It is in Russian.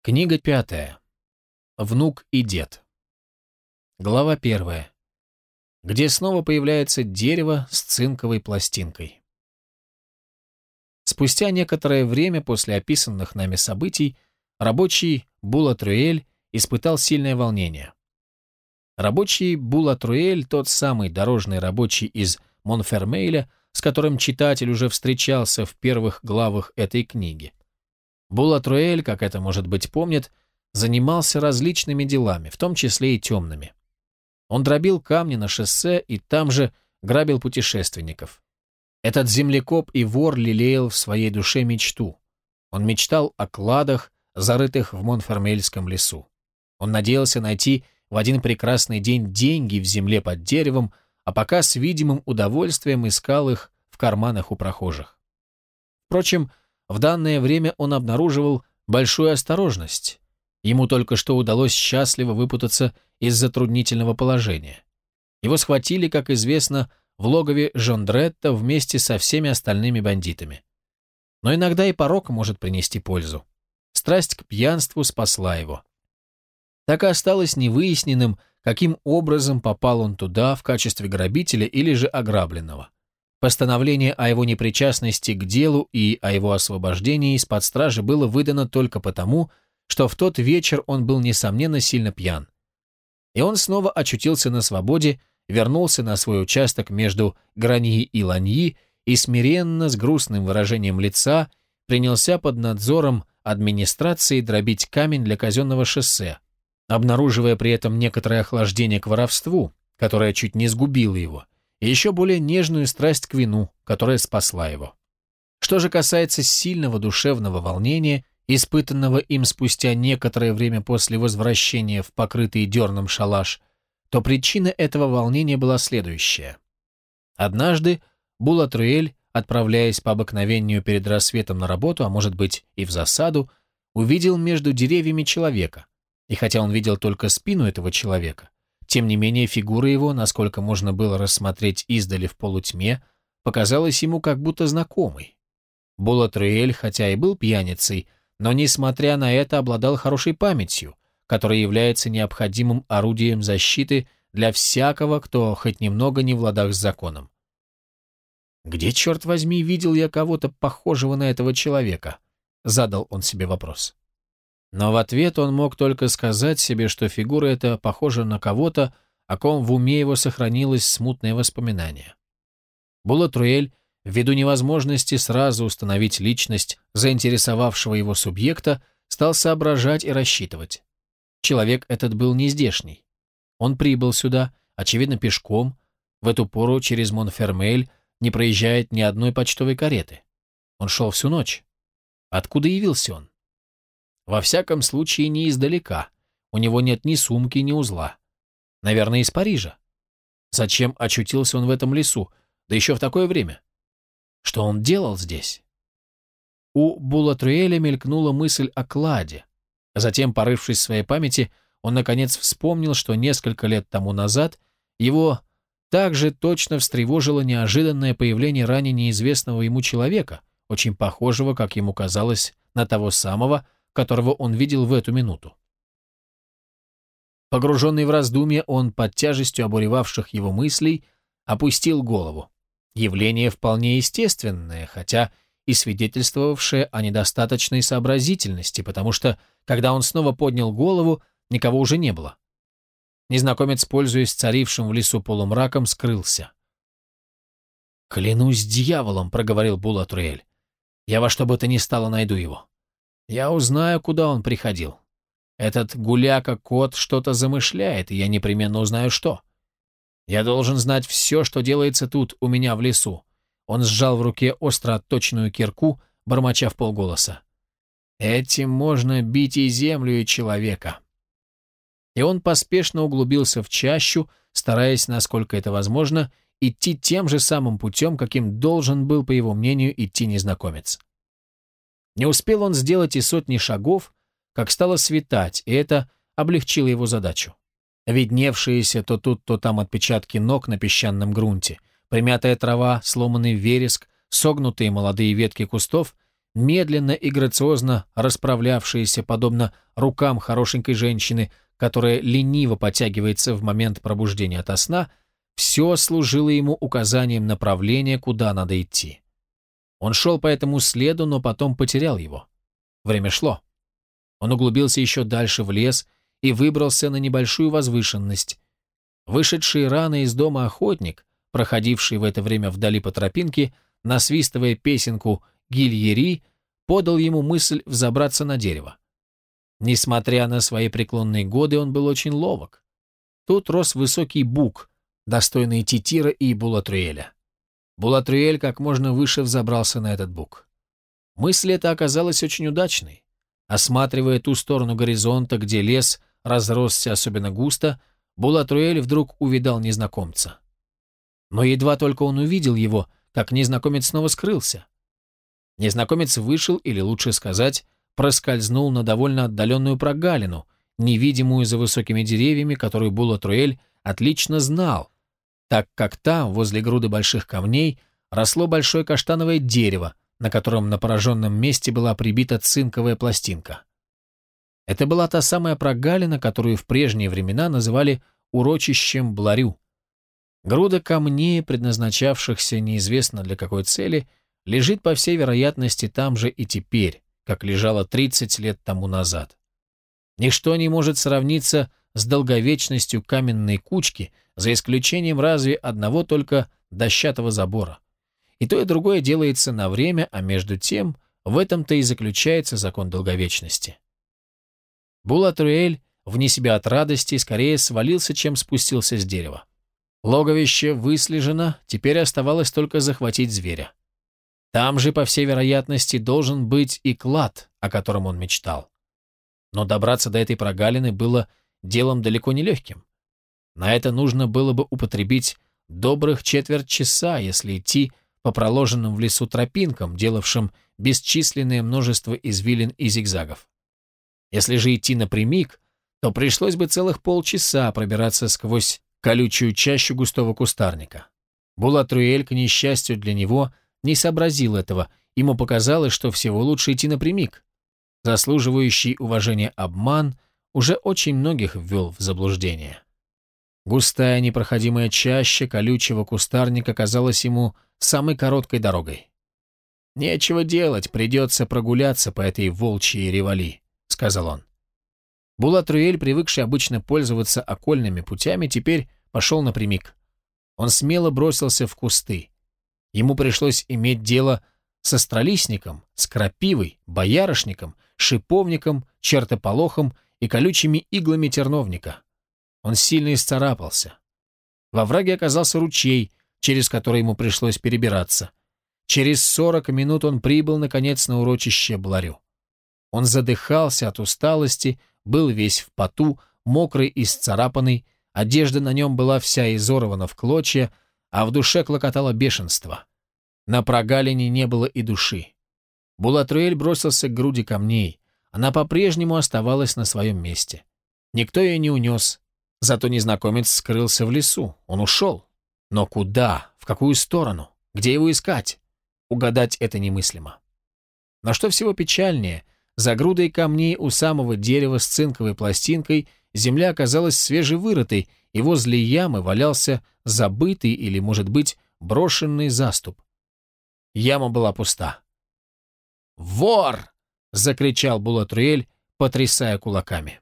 Книга пятая. Внук и дед. Глава первая. Где снова появляется дерево с цинковой пластинкой. Спустя некоторое время после описанных нами событий рабочий Булатрюэль испытал сильное волнение. Рабочий Булатрюэль, тот самый дорожный рабочий из Монфермейля, с которым читатель уже встречался в первых главах этой книги. Булатруэль, как это, может быть, помнит, занимался различными делами, в том числе и темными. Он дробил камни на шоссе и там же грабил путешественников. Этот землекоп и вор лелеял в своей душе мечту. Он мечтал о кладах, зарытых в Монфермельском лесу. Он надеялся найти в один прекрасный день деньги в земле под деревом, а пока с видимым удовольствием искал их в карманах у прохожих. Впрочем, в данное время он обнаруживал большую осторожность. Ему только что удалось счастливо выпутаться из затруднительного положения. Его схватили, как известно, в логове Жондретта вместе со всеми остальными бандитами. Но иногда и порок может принести пользу. Страсть к пьянству спасла его. Так и осталось невыясненным, каким образом попал он туда в качестве грабителя или же ограбленного. Постановление о его непричастности к делу и о его освобождении из-под стражи было выдано только потому, что в тот вечер он был, несомненно, сильно пьян. И он снова очутился на свободе, вернулся на свой участок между Граньи и Ланьи и смиренно, с грустным выражением лица, принялся под надзором администрации дробить камень для казенного шоссе, обнаруживая при этом некоторое охлаждение к воровству, которое чуть не сгубило его, и еще более нежную страсть к вину, которая спасла его. Что же касается сильного душевного волнения, испытанного им спустя некоторое время после возвращения в покрытый дерном шалаш, то причина этого волнения была следующая. Однажды Булатруэль, отправляясь по обыкновению перед рассветом на работу, а может быть и в засаду, увидел между деревьями человека, и хотя он видел только спину этого человека, тем не менее, фигура его, насколько можно было рассмотреть издали в полутьме, показалась ему как будто знакомой. Булатруэль, хотя и был пьяницей, но, несмотря на это, обладал хорошей памятью, которая является необходимым орудием защиты для всякого, кто хоть немного не в ладах с законом. «Где, черт возьми, видел я кого-то похожего на этого человека?» — задал он себе вопрос. Но в ответ он мог только сказать себе, что фигура эта похожа на кого-то, о ком в уме его сохранилось смутное воспоминание. Булатруэль, ввиду невозможности сразу установить личность заинтересовавшего его субъекта, стал соображать и рассчитывать. Человек этот был нездешний. Он прибыл сюда, очевидно, пешком, в эту пору через Монфермель не проезжает ни одной почтовой кареты. Он шел всю ночь. Откуда явился он? Во всяком случае, не издалека. У него нет ни сумки, ни узла. Наверное, из Парижа. Зачем очутился он в этом лесу, да еще в такое время? Что он делал здесь? У Булатруэля мелькнула мысль о кладе. Затем, порывшись в своей памяти, он, наконец, вспомнил, что несколько лет тому назад его также точно встревожило неожиданное появление ранее неизвестного ему человека, очень похожего, как ему казалось, на того самого, которого он видел в эту минуту. Погруженный в раздумье, он под тяжестью обуревавших его мыслей опустил голову. Явление вполне естественное, хотя и свидетельствовавшее о недостаточной сообразительности, потому что, когда он снова поднял голову, никого уже не было. Незнакомец, пользуясь царившим в лесу полумраком, скрылся. «Клянусь дьяволом», — проговорил Булатруэль. «Я во что бы то ни стало найду его. Я узнаю, куда он приходил. Этот гуляка-кот что-то замышляет, и я непременно узнаю, что. Я должен знать все, что делается тут, у меня в лесу. Он сжал в руке остро отточенную кирку, бормоча в полголоса. Этим можно бить и землю, и человека. И он поспешно углубился в чащу, стараясь, насколько это возможно, идти тем же самым путем, каким должен был, по его мнению, идти незнакомец. Не успел он сделать и сотни шагов, как стало светать, и это облегчило его задачу. Видневшиеся то тут, то там отпечатки ног на песчаном грунте, примятая трава, сломанный вереск, согнутые молодые ветки кустов медленно и грациозно расправлявшиеся, подобно рукам хорошенькой женщины, которая лениво потягивается в момент пробуждения ото сна, все служило ему указанием направления, куда надо идти. Он шел по этому следу, но потом потерял его. Время шло. Он углубился еще дальше в лес и выбрался на небольшую возвышенность. Вышедший рано из дома охотник, проходивший в это время вдали по тропинке, насвистывая песенку «Гильери», подал ему мысль взобраться на дерево. Несмотря на свои преклонные годы, он был очень ловок. Тут рос высокий бук, достойный Титира и Булатруэля. Булатруэль как можно выше взобрался на этот бук. Мысль эта оказалась очень удачной. Осматривая ту сторону горизонта, где лес разросся особенно густо, Булатруэль вдруг увидал незнакомца. Но едва только он увидел его, как незнакомец снова скрылся. Незнакомец вышел, или лучше сказать, проскользнул на довольно отдаленную прогалину, невидимую за высокими деревьями, которую Булатруэль отлично знал, так как там, возле груды больших камней, росло большое каштановое дерево, на котором на пораженном месте была прибита цинковая пластинка. Это была та самая прогалина, которую в прежние времена называли урочищем Бларю. Груда камней, предназначавшихся неизвестно для какой цели, лежит, по всей вероятности, там же и теперь, как лежала 30 лет тому назад. Ничто не может сравниться с долговечностью каменной кучки, за исключением разве одного только дощатого забора. И то, и другое делается на время, а между тем в этом-то и заключается закон долговечности. Булатруэль, вне себя от радости, скорее свалился, чем спустился с дерева. Логовище выслежено, теперь оставалось только захватить зверя. Там же, по всей вероятности, должен быть и клад, о котором он мечтал. Но добраться до этой прогалины было делом далеко не легким. На это нужно было бы употребить добрых четверть часа, если идти по проложенным в лесу тропинкам, делавшим бесчисленное множество извилин и зигзагов. Если же идти напрямик, то пришлось бы целых полчаса пробираться сквозь колючую чащу густого кустарника. Булатруэль, к несчастью для него, не сообразил этого, ему показалось, что всего лучше идти напрямик. Заслуживающий уважения обман уже очень многих ввел в заблуждение. Густая непроходимая чаща колючего кустарника казалась ему самой короткой дорогой. «Нечего делать, придется прогуляться по этой волчьей ревали», — сказал он. Булатруэль, привыкший обычно пользоваться окольными путями, теперь пошел напрямик. Он смело бросился в кусты. Ему пришлось иметь дело с астролистником, с крапивой, боярышником, шиповником, чертополохом и колючими иглами терновника. Он сильно исцарапался. Во враге оказался ручей, через который ему пришлось перебираться. Через сорок минут он прибыл, наконец, на урочище Бларю. Он задыхался от усталости, был весь в поту, мокрый и сцарапанный, одежда на нем была вся изорвана в клочья, а в душе клокотало бешенство. На прогалине не было и души. Булатруэль бросился к груди камней. Она по-прежнему оставалась на своем месте. Никто ее не унес. Зато незнакомец скрылся в лесу. Он ушел. Но куда? В какую сторону? Где его искать? Угадать это немыслимо. Но что всего печальнее, за грудой камней у самого дерева с цинковой пластинкой земля оказалась свежевырытой, и возле ямы валялся забытый или, может быть, брошенный заступ. Яма была пуста. «Вор!» — закричал Булатруэль, потрясая кулаками.